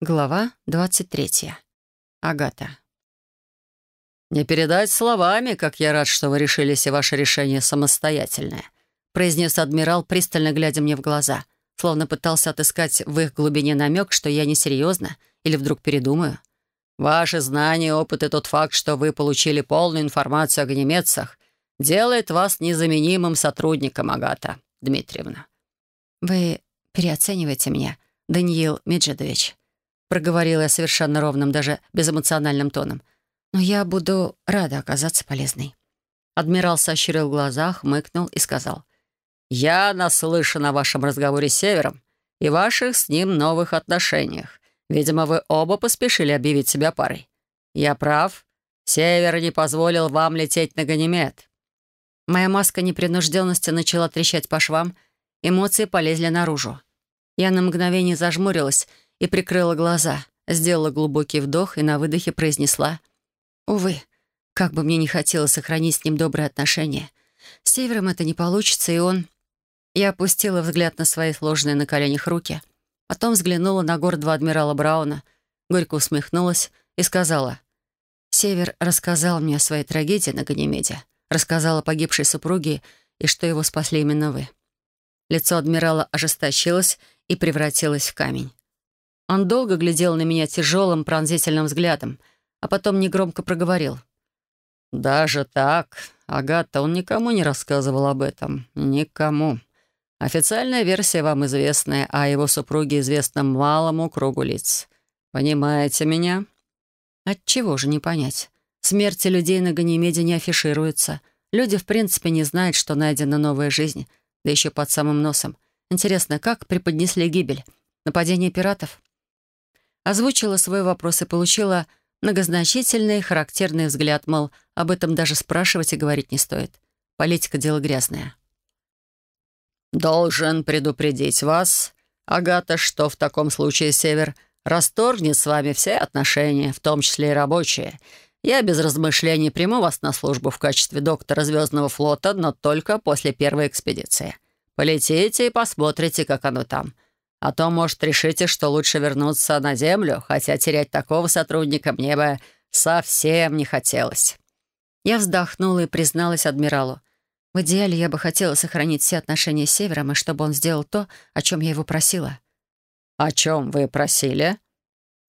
Глава 23. Агата. «Не передать словами, как я рад, что вы решили все ваше решение самостоятельное», произнес адмирал, пристально глядя мне в глаза, словно пытался отыскать в их глубине намек, что я несерьезно или вдруг передумаю. «Ваши знания, опыт и тот факт, что вы получили полную информацию о гнемецах, делает вас незаменимым сотрудником, Агата Дмитриевна». «Вы переоцениваете меня, Даниил Меджидович», проговорила я совершенно ровным, даже безэмоциональным тоном. «Но я буду рада оказаться полезной». Адмирал сощурил глаза, хмыкнул и сказал. «Я наслышан о вашем разговоре с Севером и ваших с ним новых отношениях. Видимо, вы оба поспешили объявить себя парой. Я прав. Север не позволил вам лететь на Ганимед». Моя маска непринужденности начала трещать по швам, эмоции полезли наружу. Я на мгновение зажмурилась и прикрыла глаза, сделала глубокий вдох и на выдохе произнесла «Увы, как бы мне не хотелось сохранить с ним добрые отношения. С Севером это не получится, и он...» Я опустила взгляд на свои сложенные на коленях руки, потом взглянула на гордого адмирала Брауна, горько усмехнулась и сказала «Север рассказал мне о своей трагедии на Ганимеде, рассказал о погибшей супруге и что его спасли именно вы». Лицо адмирала ожесточилось и превратилось в камень. Он долго глядел на меня тяжелым пронзительным взглядом, а потом негромко проговорил. «Даже так? Агата, он никому не рассказывал об этом. Никому. Официальная версия вам известная, а его супруге известна малому кругу лиц. Понимаете меня?» «Отчего же не понять? Смерти людей на Ганимеде не афишируются. Люди, в принципе, не знают, что найдена новая жизнь, да еще под самым носом. Интересно, как преподнесли гибель? Нападение пиратов?» Озвучила свой вопрос и получила многозначительный, характерный взгляд, мол, об этом даже спрашивать и говорить не стоит. Политика — дело грязное. «Должен предупредить вас, Агата, что в таком случае Север расторгнет с вами все отношения, в том числе и рабочие. Я без размышлений приму вас на службу в качестве доктора Звездного флота, но только после первой экспедиции. Полетите и посмотрите, как оно там. А то, может, решите, что лучше вернуться на Землю, хотя терять такого сотрудника мне бы совсем не хотелось». Я вздохнула и призналась адмиралу. В идеале я бы хотела сохранить все отношения с Севером, и чтобы он сделал то, о чем я его просила. «О чем вы просили?»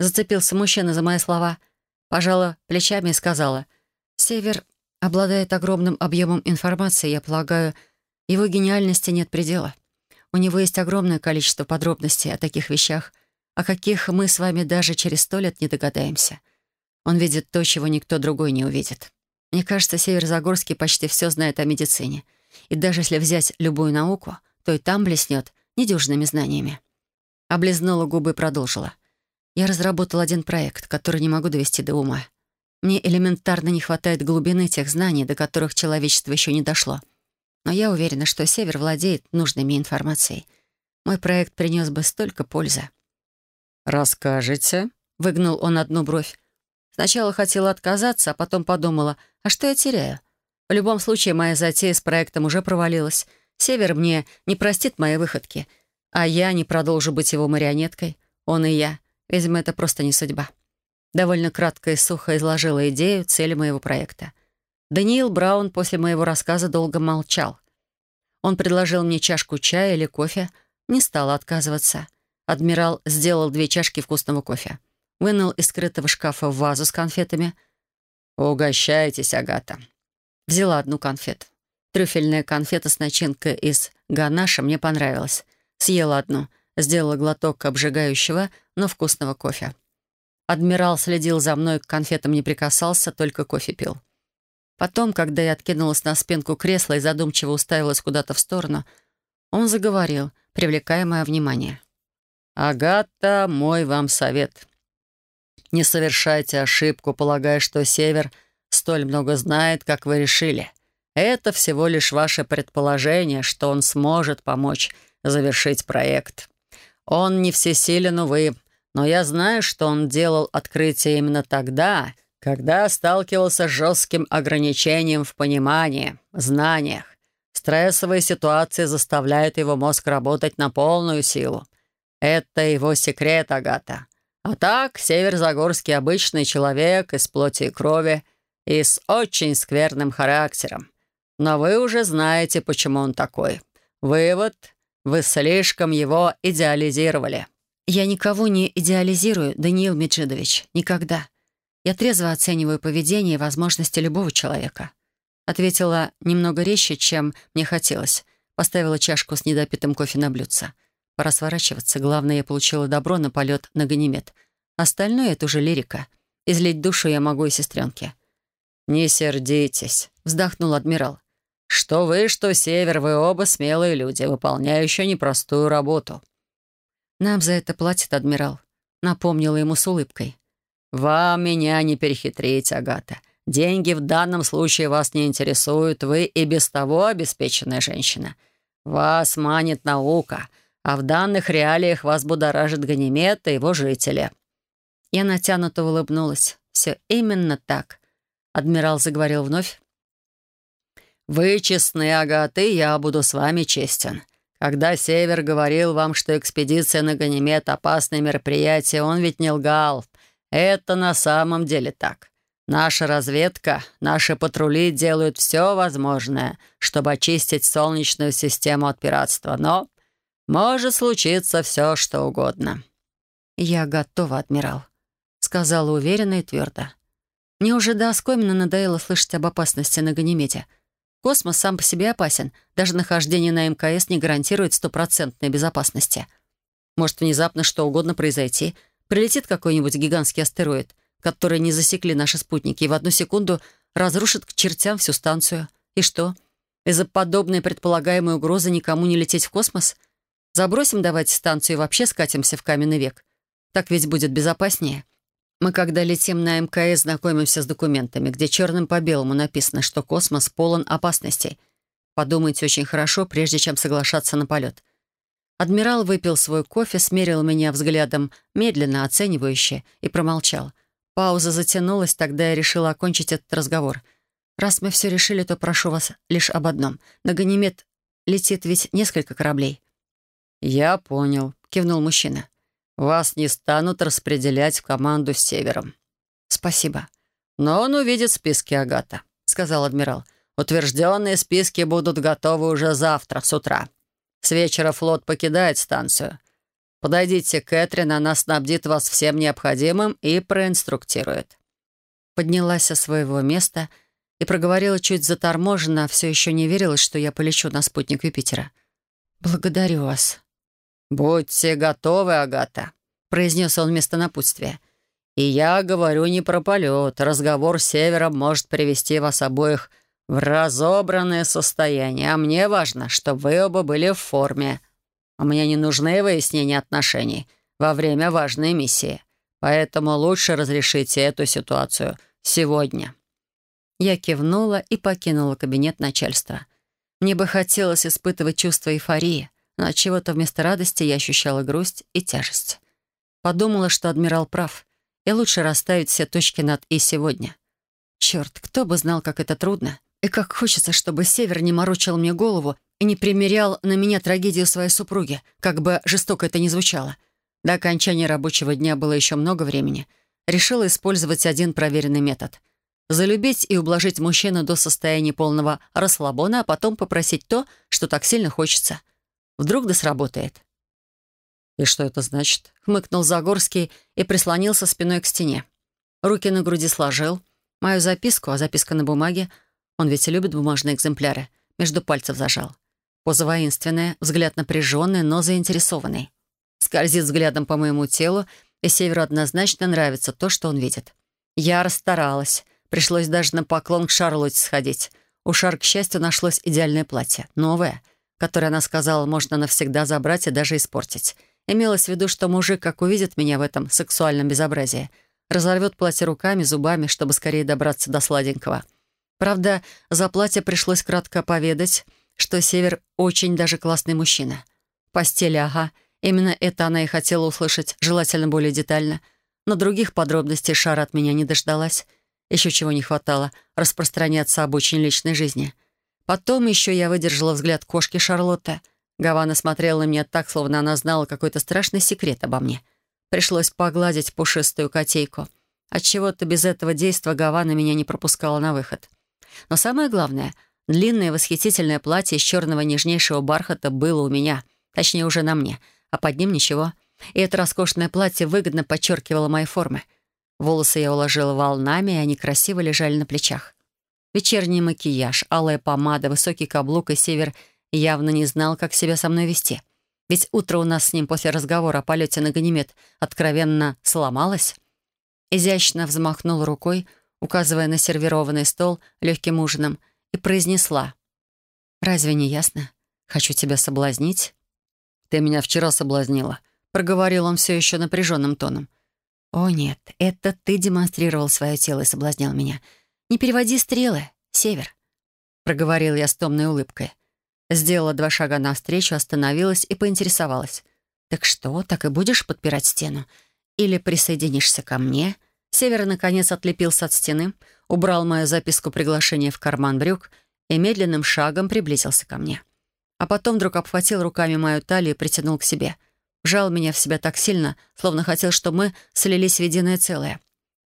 Зацепился мужчина за мои слова. Пожала плечами и сказала. «Север обладает огромным объемом информации, я полагаю, его гениальности нет предела. У него есть огромное количество подробностей о таких вещах, о каких мы с вами даже через сто лет не догадаемся. Он видит то, чего никто другой не увидит. Мне кажется, Северозагорский почти все знает о медицине. И даже если взять любую науку, то и там блеснет недюжными знаниями. Облизнула губы и продолжила. Я разработал один проект, который не могу довести до ума. Мне элементарно не хватает глубины тех знаний, до которых человечество еще не дошло. Но я уверена, что Север владеет нужной мне информацией. Мой проект принес бы столько пользы. «Расскажете?» — выгнул он одну бровь. Сначала хотела отказаться, а потом подумала, а что я теряю? В любом случае, моя затея с проектом уже провалилась. Север мне не простит мои выходки, а я не продолжу быть его марионеткой. Он и я. Видимо, это просто не судьба. Довольно кратко и сухо изложила идею, цели моего проекта. Даниил Браун после моего рассказа долго молчал. Он предложил мне чашку чая или кофе, не стала отказываться. Адмирал сделал две чашки вкусного кофе. Вынул из скрытого шкафа вазу с конфетами. «Угощайтесь, Агата». Взяла одну конфету. Трюфельная конфета с начинкой из ганаша мне понравилась. Съела одну, сделала глоток обжигающего, но вкусного кофе. Адмирал следил за мной, к конфетам не прикасался, только кофе пил. Потом, когда я откинулась на спинку кресла и задумчиво уставилась куда-то в сторону, он заговорил, привлекая мое внимание. «Агата, мой вам совет. Не совершайте ошибку, полагая, что Север столь много знает, как вы решили. Это всего лишь ваше предположение, что он сможет помочь завершить проект. Он не всесилен, увы, но я знаю, что он делал открытие именно тогда, когда сталкивался с жестким ограничением в понимании, знаниях. Стрессовые ситуации заставляют его мозг работать на полную силу. Это его секрет, Агата. А так, Северзагорский обычный человек из плоти и крови и с очень скверным характером. Но вы уже знаете, почему он такой. Вывод — вы слишком его идеализировали». «Я никого не идеализирую, Даниил Меджидович. Никогда. Я трезво оцениваю поведение и возможности любого человека». Ответила немного резче, чем мне хотелось. Поставила чашку с недопитым кофе на блюдце. Пора сворачиваться. Главное, я получила добро на полет на Ганимед. Остальное — это уже лирика. Излить душу я могу и сестренке. «Не сердитесь», — вздохнул адмирал. «Что вы, что север, вы оба смелые люди, выполняющие непростую работу». «Нам за это платит адмирал», — напомнила ему с улыбкой. «Вам меня не перехитрить, Агата. Деньги в данном случае вас не интересуют, вы и без того обеспеченная женщина. Вас манит наука, а в данных реалиях вас будоражит Ганимед и его жители». Я натянуто улыбнулась. «Все именно так», — адмирал заговорил вновь. «Вы честны, Агаты, я буду с вами честен. Когда Север говорил вам, что экспедиция на Ганимед — опасное мероприятие, он ведь не лгал. Это на самом деле так. Наша разведка, наши патрули делают все возможное, чтобы очистить Солнечную систему от пиратства, но может случиться все, что угодно». «Я готова, адмирал», — сказала уверенно и твердо. «Мне уже до оскомина надоело слышать об опасности на Ганимеде». Космос сам по себе опасен. Даже нахождение на МКС не гарантирует стопроцентной безопасности. Может внезапно что угодно произойти. Прилетит какой-нибудь гигантский астероид, который не засекли наши спутники, и в одну секунду разрушит к чертям всю станцию. И что? Из-за подобной предполагаемой угрозы никому не лететь в космос? Забросим давайте станцию и вообще скатимся в каменный век. Так ведь будет безопаснее. Мы, когда летим на МКС, знакомимся с документами, где черным по белому написано, что космос полон опасностей. Подумайте очень хорошо, прежде чем соглашаться на полет. Адмирал выпил свой кофе, смерил меня взглядом медленно, оценивающе, и промолчал. Пауза затянулась, тогда я решила окончить этот разговор. Раз мы все решили, то прошу вас лишь об одном. На Ганимед летит ведь несколько кораблей. «Я понял», — кивнул мужчина. Вас не станут распределять в команду с севером». «Спасибо». «Но он увидит списки Агата», — сказал адмирал. «Утвержденные списки будут готовы уже завтра с утра. С вечера флот покидает станцию. Подойдите Кэтрин, она снабдит вас всем необходимым и проинструктирует». Поднялась со своего места и проговорила чуть заторможенно, все еще не верилась, что я полечу на спутник Юпитера. «Благодарю вас». «Будьте готовы, Агата», — произнес он вместо напутствия. «И я говорю не про полет. Разговор с Севером может привести вас обоих в разобранное состояние, а мне важно, чтобы вы оба были в форме. А мне не нужны выяснения отношений во время важной миссии. Поэтому лучше разрешите эту ситуацию сегодня». Я кивнула и покинула кабинет начальства. Мне бы хотелось испытывать чувство эйфории — но от чего-то вместо радости я ощущала грусть и тяжесть. Подумала, что адмирал прав, и лучше расставить все точки над «и» сегодня. Черт, кто бы знал, как это трудно, и как хочется, чтобы Север не морочил мне голову и не примерял на меня трагедию своей супруги, как бы жестоко это ни звучало. До окончания рабочего дня было еще много времени. Решила использовать один проверенный метод — залюбить и ублажить мужчину до состояния полного расслабона, а потом попросить то, что так сильно хочется. Вдруг да сработает. «И что это значит?» — хмыкнул Загорский и прислонился спиной к стене. Руки на груди сложил. Мою записку, а записка на бумаге, он ведь любит бумажные экземпляры, между пальцев зажал. Поза воинственная, взгляд напряженный, но заинтересованный. Скользит взглядом по моему телу, и Северу однозначно нравится то, что он видит. Я расстаралась. Пришлось даже на поклон к Шарлотте сходить. У Шар, к счастью, нашлось идеальное платье. Новое — который она сказала, можно навсегда забрать и даже испортить. Имелось в виду, что мужик, как увидит меня в этом сексуальном безобразии, разорвет платье руками, зубами, чтобы скорее добраться до сладенького. Правда, за платье пришлось кратко поведать, что Север очень даже классный мужчина. Постель, ага. Именно это она и хотела услышать, желательно более детально. Но других подробностей Шара от меня не дождалась. Еще чего не хватало — распространяться об очень личной жизни — Потом еще я выдержала взгляд кошки Шарлотты. Гавана смотрела на меня так, словно она знала какой-то страшный секрет обо мне. Пришлось погладить пушистую котейку. Отчего-то без этого действа Гавана меня не пропускала на выход. Но самое главное, длинное восхитительное платье из черного нежнейшего бархата было у меня, точнее, уже на мне, а под ним ничего. И это роскошное платье выгодно подчеркивало мои формы. Волосы я уложила волнами, и они красиво лежали на плечах. Вечерний макияж, алая помада, высокий каблук и север явно не знал, как себя со мной вести. Ведь утро у нас с ним после разговора о полете на Ганимед откровенно сломалось. Изящно взмахнул рукой, указывая на сервированный стол легким ужином, и произнесла. «Разве не ясно? Хочу тебя соблазнить». «Ты меня вчера соблазнила», — проговорил он все еще напряженным тоном. «О нет, это ты демонстрировал свое тело и соблазнял меня. Не переводи стрелы, север», — проговорил я с томной улыбкой. Сделала два шага навстречу, остановилась и поинтересовалась. «Так что, так и будешь подпирать стену? Или присоединишься ко мне?» Север, наконец, отлепился от стены, убрал мою записку приглашения в карман брюк и медленным шагом приблизился ко мне. А потом вдруг обхватил руками мою талию и притянул к себе. Вжал меня в себя так сильно, словно хотел, чтобы мы слились в единое целое.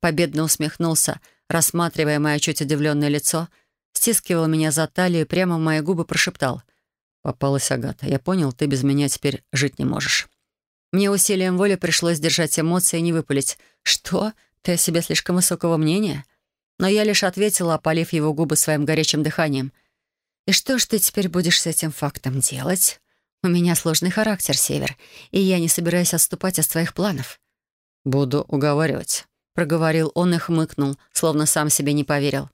Победно усмехнулся, рассматривая мое чуть удивленное лицо — стискивал меня за талию и прямо в мои губы прошептал. «Попалась Агата. Я понял, ты без меня теперь жить не можешь». Мне усилием воли пришлось держать эмоции и не выпалить. «Что? Ты о себе слишком высокого мнения?» Но я лишь ответила, опалив его губы своим горячим дыханием. «И что ж ты теперь будешь с этим фактом делать? У меня сложный характер, Север, и я не собираюсь отступать от своих планов». «Буду уговаривать», — проговорил он и хмыкнул, словно сам себе не поверил.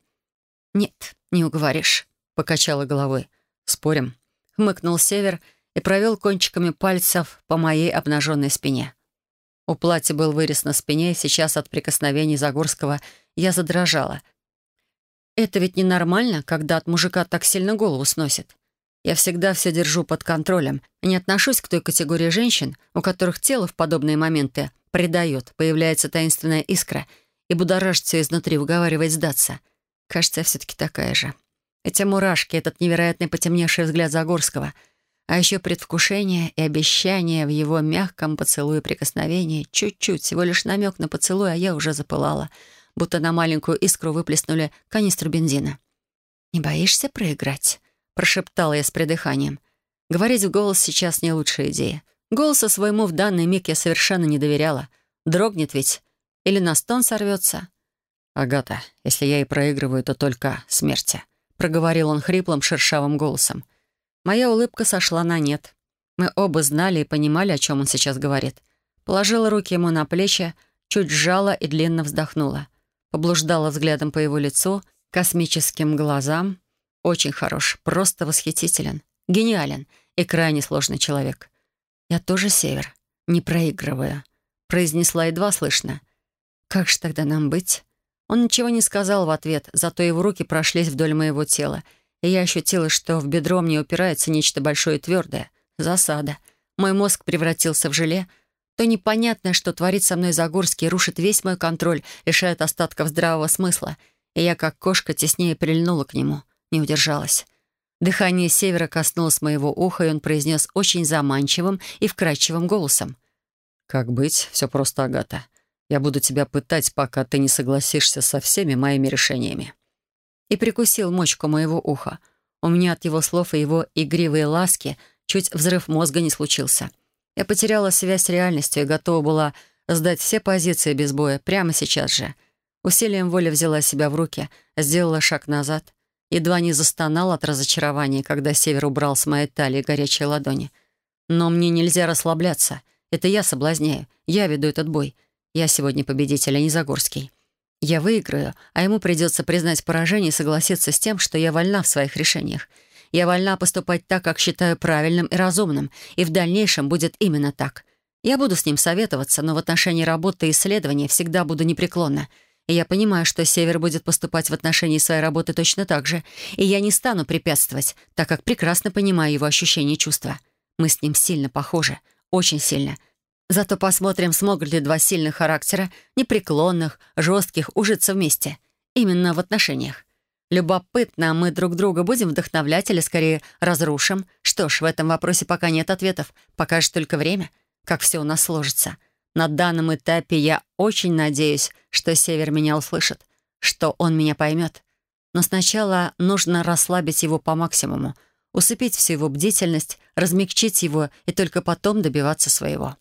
«Нет, не уговоришь», — покачала головой. «Спорим?» — хмыкнул Север и провел кончиками пальцев по моей обнаженной спине. У платья был вырез на спине, и сейчас от прикосновений Загорского я задрожала. Это ведь ненормально, когда от мужика так сильно голову сносит. Я всегда все держу под контролем не отношусь к той категории женщин, у которых тело в подобные моменты предает, появляется таинственная искра и будоражит все изнутри, уговаривает сдаться — Кажется, я все-таки такая же. Эти мурашки, этот невероятный потемневший взгляд Загорского, а еще предвкушение и обещание в его мягком поцелуе прикосновении, чуть-чуть, всего лишь намек на поцелуй, а я уже запылала, будто на маленькую искру выплеснули канистру бензина. «Не боишься проиграть?» — прошептала я с придыханием. Говорить в голос сейчас не лучшая идея. Голосу своему в данный миг я совершенно не доверяла. Дрогнет ведь. Или на стон сорвется. «Агата, если я и проигрываю, то только смерти», — проговорил он хриплым, шершавым голосом. Моя улыбка сошла на нет. Мы оба знали и понимали, о чем он сейчас говорит. Положила руки ему на плечи, чуть сжала и длинно вздохнула. Поблуждала взглядом по его лицу, космическим глазам. Очень хорош, просто восхитителен, гениален и крайне сложный человек. «Я тоже север, не проигрываю», — произнесла едва слышно. «Как же тогда нам быть?» Он ничего не сказал в ответ, зато его руки прошлись вдоль моего тела, и я ощутила, что в бедро мне упирается нечто большое и твердое. Засада. Мой мозг превратился в желе. То непонятное, что творит со мной Загорский, рушит весь мой контроль, лишает остатков здравого смысла. И я, как кошка, теснее прильнула к нему. Не удержалась. Дыхание севера коснулось моего уха, и он произнес очень заманчивым и вкрадчивым голосом. «Как быть? Все просто, Агата. Я буду тебя пытать, пока ты не согласишься со всеми моими решениями». И прикусил мочку моего уха. У меня от его слов и его игривые ласки чуть взрыв мозга не случился. Я потеряла связь с реальностью и готова была сдать все позиции без боя прямо сейчас же. Усилием воли взяла себя в руки, сделала шаг назад. Едва не застонал от разочарования, когда Север убрал с моей талии горячие ладони. Но мне нельзя расслабляться. Это я соблазняю. Я веду этот бой. Я сегодня победитель, а не Загорский. Я выиграю, а ему придется признать поражение и согласиться с тем, что я вольна в своих решениях. Я вольна поступать так, как считаю правильным и разумным, и в дальнейшем будет именно так. Я буду с ним советоваться, но в отношении работы и исследования всегда буду непреклонна. И я понимаю, что Север будет поступать в отношении своей работы точно так же, и я не стану препятствовать, так как прекрасно понимаю его ощущения и чувства. Мы с ним сильно похожи, очень сильно — Зато посмотрим, смогут ли два сильных характера, непреклонных, жестких, ужиться вместе. Именно в отношениях. Любопытно, мы друг друга будем вдохновлять или скорее разрушим? Что ж, в этом вопросе пока нет ответов. Покажет только время, как все у нас сложится. На данном этапе я очень надеюсь, что Север меня услышит, что он меня поймет. Но сначала нужно расслабить его по максимуму, усыпить всю его бдительность, размягчить его и только потом добиваться своего.